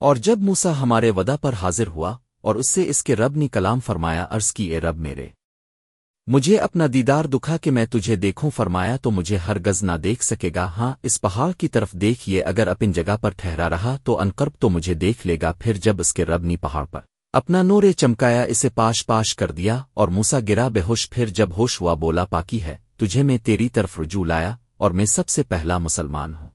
اور جب موسا ہمارے ودا پر حاضر ہوا اور اس سے اس کے رب نے کلام فرمایا، عرض کی، اے رب میرے، مجھے اپنا دیدار دکھا کہ میں تجھے دیکھوں، فرمایا تو مجھے ہرگز نہ دیکھ سکے گا ہاں اس پہاڑ کی طرف دیکھیے اگر اپن جگہ پر ٹھہرا رہا تو انقرب تو مجھے دیکھ لے گا، پھر جب اس کے ربنی پہاڑ پر اپنا نورے چمکایا، اسے پاش پاش کر دیا اور موسا گرا بے ہوش، پھر جب ہوش ہوا، بولا، پاکی ہے، تجھے میں تیری طرف رجوع لایا اور میں سب سے پہلا مسلمان ہوں۔